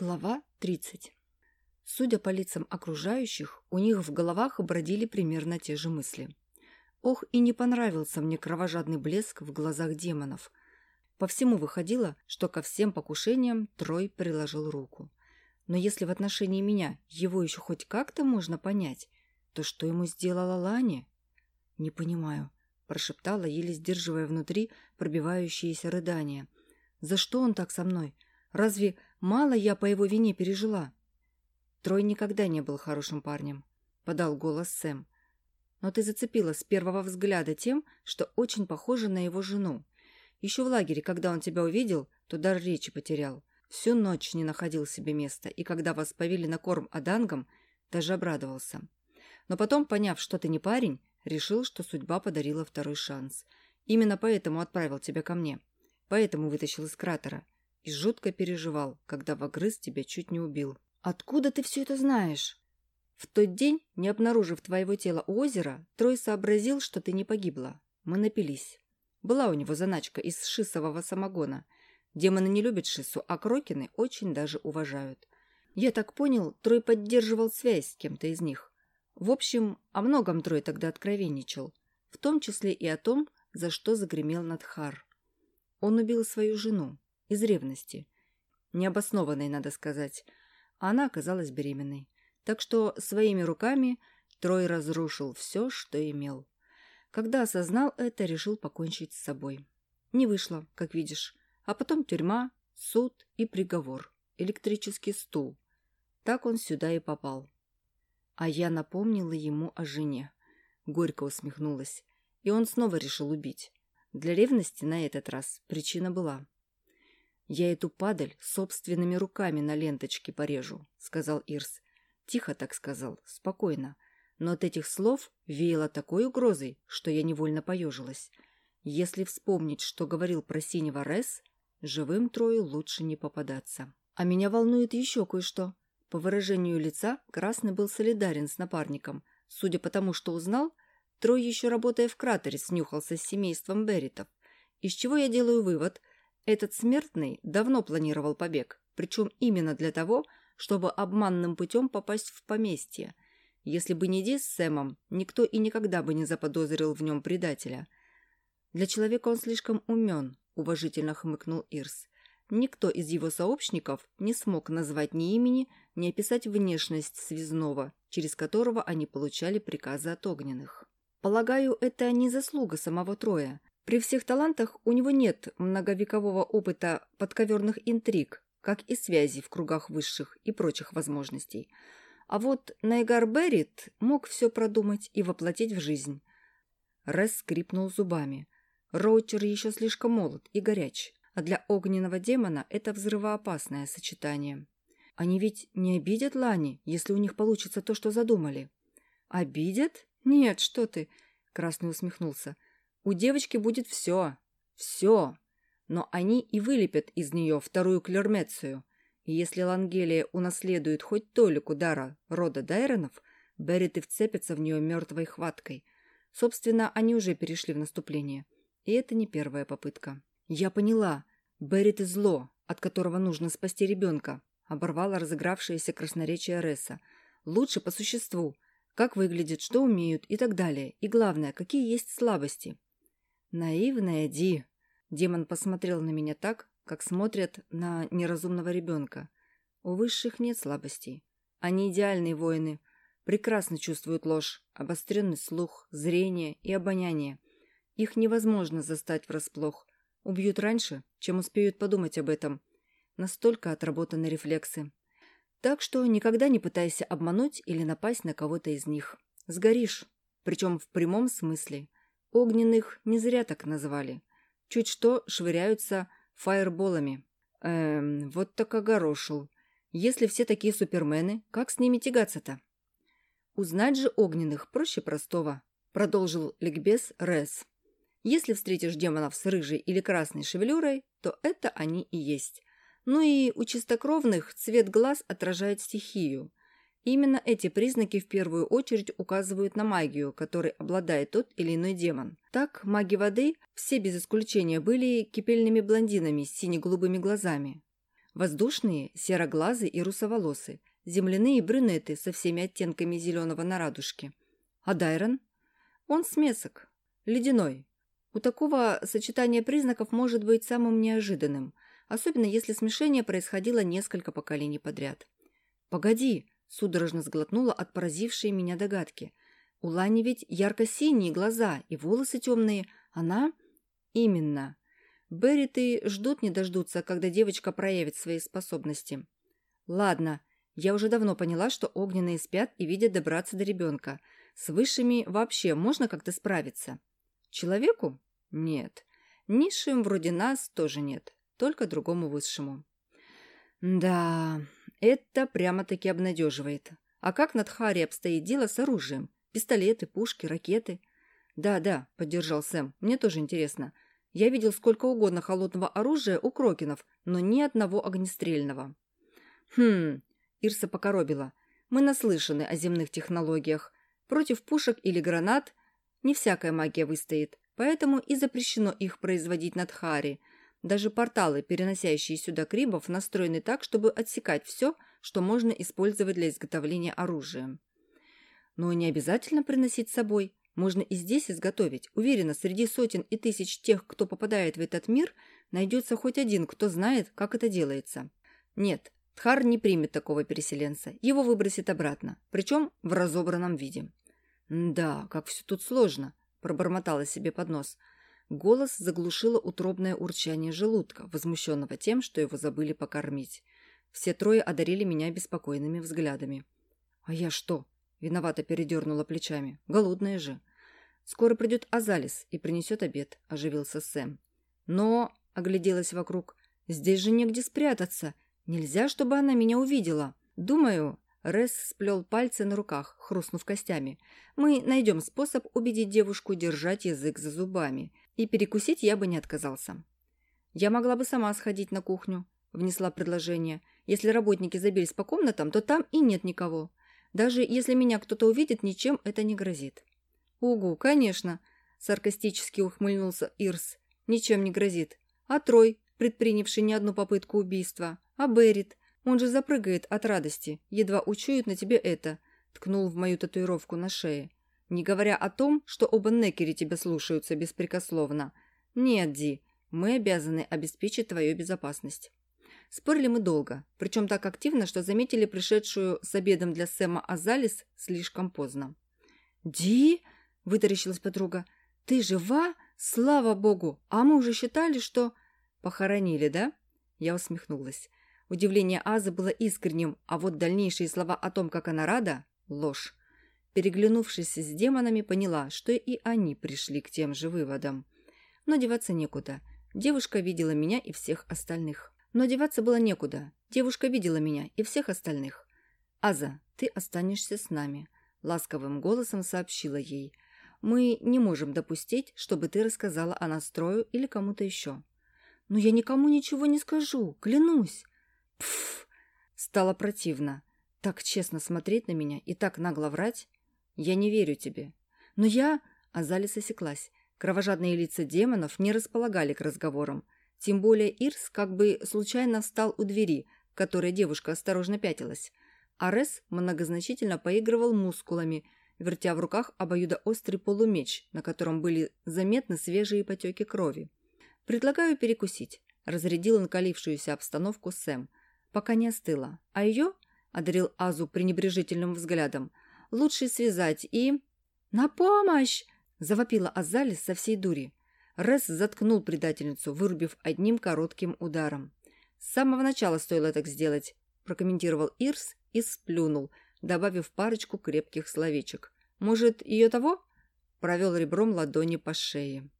Глава 30. Судя по лицам окружающих, у них в головах бродили примерно те же мысли. Ох, и не понравился мне кровожадный блеск в глазах демонов. По всему выходило, что ко всем покушениям Трой приложил руку. Но если в отношении меня его еще хоть как-то можно понять, то что ему сделала Лани? «Не понимаю», – прошептала, еле сдерживая внутри пробивающиеся рыдания. «За что он так со мной? Разве Мало я по его вине пережила. Трой никогда не был хорошим парнем, подал голос Сэм. Но ты зацепила с первого взгляда тем, что очень похожа на его жену. Еще в лагере, когда он тебя увидел, то дар речи потерял. Всю ночь не находил себе места, и когда вас повели на корм адангам, даже обрадовался. Но потом, поняв, что ты не парень, решил, что судьба подарила второй шанс. Именно поэтому отправил тебя ко мне. Поэтому вытащил из кратера и жутко переживал, когда Вагрыз тебя чуть не убил. «Откуда ты все это знаешь?» «В тот день, не обнаружив твоего тела у озера, Трой сообразил, что ты не погибла. Мы напились. Была у него заначка из шисового самогона. Демоны не любят шису, а крокины очень даже уважают. Я так понял, Трой поддерживал связь с кем-то из них. В общем, о многом Трой тогда откровенничал, в том числе и о том, за что загремел Надхар. Он убил свою жену, из ревности. Необоснованной, надо сказать. А она оказалась беременной. Так что своими руками Трой разрушил все, что имел. Когда осознал это, решил покончить с собой. Не вышло, как видишь. А потом тюрьма, суд и приговор. Электрический стул. Так он сюда и попал. А я напомнила ему о жене. Горько усмехнулась. И он снова решил убить. Для ревности на этот раз причина была. «Я эту падаль собственными руками на ленточке порежу», — сказал Ирс. Тихо так сказал, спокойно. Но от этих слов веяло такой угрозой, что я невольно поежилась. Если вспомнить, что говорил про синего Рес, живым Трою лучше не попадаться. А меня волнует еще кое-что. По выражению лица, Красный был солидарен с напарником. Судя по тому, что узнал, Трой еще работая в кратере снюхался с семейством Берритов. Из чего я делаю вывод, этот смертный давно планировал побег, причем именно для того, чтобы обманным путем попасть в поместье. Если бы не Ди с Сэмом, никто и никогда бы не заподозрил в нем предателя. Для человека он слишком умен, уважительно хмыкнул Ирс. Никто из его сообщников не смог назвать ни имени, ни описать внешность связного, через которого они получали приказы от огненных. Полагаю, это не заслуга самого Троя. При всех талантах у него нет многовекового опыта подковерных интриг, как и связей в кругах высших и прочих возможностей. А вот Найгар Беррит мог все продумать и воплотить в жизнь. Рес скрипнул зубами. Роучер еще слишком молод и горяч, а для огненного демона это взрывоопасное сочетание. Они ведь не обидят Лани, если у них получится то, что задумали. Обидят? Нет, что ты, Красный усмехнулся. У девочки будет все. Все. Но они и вылепят из нее вторую клермецию. И если Лангелия унаследует хоть толику дара рода Дайронов, Берриты вцепятся в нее мертвой хваткой. Собственно, они уже перешли в наступление. И это не первая попытка. «Я поняла. Берриты зло, от которого нужно спасти ребенка», оборвала разыгравшееся красноречие Ресса. «Лучше по существу. Как выглядят, что умеют и так далее. И главное, какие есть слабости. «Наивная Ди!» Демон посмотрел на меня так, как смотрят на неразумного ребенка. У высших нет слабостей. Они идеальные воины, прекрасно чувствуют ложь, обостренный слух, зрение и обоняние. Их невозможно застать врасплох. Убьют раньше, чем успеют подумать об этом. Настолько отработаны рефлексы. Так что никогда не пытайся обмануть или напасть на кого-то из них. Сгоришь. Причем в прямом смысле – Огненных не зря так назвали. Чуть что швыряются фаерболами. Эм, вот так огорошил. Если все такие супермены, как с ними тягаться-то? Узнать же огненных проще простого, продолжил ликбез Рес. Если встретишь демонов с рыжей или красной шевелюрой, то это они и есть. Ну и у чистокровных цвет глаз отражает стихию. Именно эти признаки в первую очередь указывают на магию, которой обладает тот или иной демон. Так, маги воды, все без исключения, были кипельными блондинами с сине-голубыми глазами. Воздушные, сероглазые и русоволосые, земляные брюнеты со всеми оттенками зеленого на радужке. А Дайрон? Он смесок. Ледяной. У такого сочетания признаков может быть самым неожиданным, особенно если смешение происходило несколько поколений подряд. «Погоди!» – судорожно сглотнула от поразившей меня догадки. «У Лани ведь ярко-синие глаза и волосы темные. Она...» «Именно. Берриты ждут не дождутся, когда девочка проявит свои способности. Ладно, я уже давно поняла, что огненные спят и видят добраться до ребенка. С высшими вообще можно как-то справиться. Человеку? Нет. Низшим вроде нас тоже нет. Только другому высшему. Да, это прямо-таки обнадеживает. А как над Хари обстоит дело с оружием? Пистолеты, пушки, ракеты? Да-да, поддержал Сэм. Мне тоже интересно. — я видел сколько угодно холодного оружия у Крокинов, но ни одного огнестрельного. Хм, Ирса покоробила. Мы наслышаны о земных технологиях. Против пушек или гранат не всякая магия выстоит, поэтому и запрещено их производить над Хари. Даже порталы, переносящие сюда крибов, настроены так, чтобы отсекать все, что можно использовать для изготовления оружия. Но не обязательно приносить с собой. Можно и здесь изготовить. Уверена, среди сотен и тысяч тех, кто попадает в этот мир, найдется хоть один, кто знает, как это делается. Нет, Тхар не примет такого переселенца. Его выбросит обратно, причем в разобранном виде. «Да, как все тут сложно», – пробормотала себе под нос. Голос заглушило утробное урчание желудка, возмущенного тем, что его забыли покормить. Все трое одарили меня беспокойными взглядами. «А я что?» – виновато передернула плечами. «Голодная же». Скоро придет Азалис и принесет обед», – оживился Сэм. «Но», – огляделась вокруг, – «здесь же негде спрятаться. Нельзя, чтобы она меня увидела. Думаю...» Рес сплел пальцы на руках, хрустнув костями. «Мы найдем способ убедить девушку держать язык за зубами. И перекусить я бы не отказался». «Я могла бы сама сходить на кухню», – внесла предложение. «Если работники забились по комнатам, то там и нет никого. Даже если меня кто-то увидит, ничем это не грозит». «Угу, конечно», – саркастически ухмыльнулся Ирс. «Ничем не грозит. А Трой, предпринявший не одну попытку убийства. А Беррит, он же запрыгает от радости, едва учует на тебе это», – ткнул в мою татуировку на шее. «Не говоря о том, что оба Некери тебя слушаются беспрекословно. Нет, Ди, мы обязаны обеспечить твою безопасность». Спорили мы долго, причем так активно, что заметили пришедшую с обедом для Сэма Азалис слишком поздно. «Ди?» вытаращилась подруга. «Ты жива? Слава богу! А мы уже считали, что...» «Похоронили, да?» Я усмехнулась. Удивление Азы было искренним, а вот дальнейшие слова о том, как она рада – ложь. Переглянувшись с демонами, поняла, что и они пришли к тем же выводам. Но деваться некуда. Девушка видела меня и всех остальных. Но деваться было некуда. Девушка видела меня и всех остальных. «Аза, ты останешься с нами», – ласковым голосом сообщила ей – мы не можем допустить, чтобы ты рассказала о настрою или кому-то еще. Но я никому ничего не скажу, клянусь. Пф, стало противно. Так честно смотреть на меня и так нагло врать. Я не верю тебе. Но я... Азалис осеклась. Кровожадные лица демонов не располагали к разговорам. Тем более Ирс как бы случайно встал у двери, к которой девушка осторожно пятилась. Арес многозначительно поигрывал мускулами – вертя в руках обоюдоострый полумеч, на котором были заметны свежие потеки крови. «Предлагаю перекусить», – разрядил накалившуюся обстановку Сэм, пока не остыла. А ее, – одарил Азу пренебрежительным взглядом, – лучше связать и... «На помощь!» – завопила Азали со всей дури. Рес заткнул предательницу, вырубив одним коротким ударом. «С самого начала стоило так сделать», – прокомментировал Ирс и сплюнул – добавив парочку крепких словечек. «Может, ее того?» Провел ребром ладони по шее.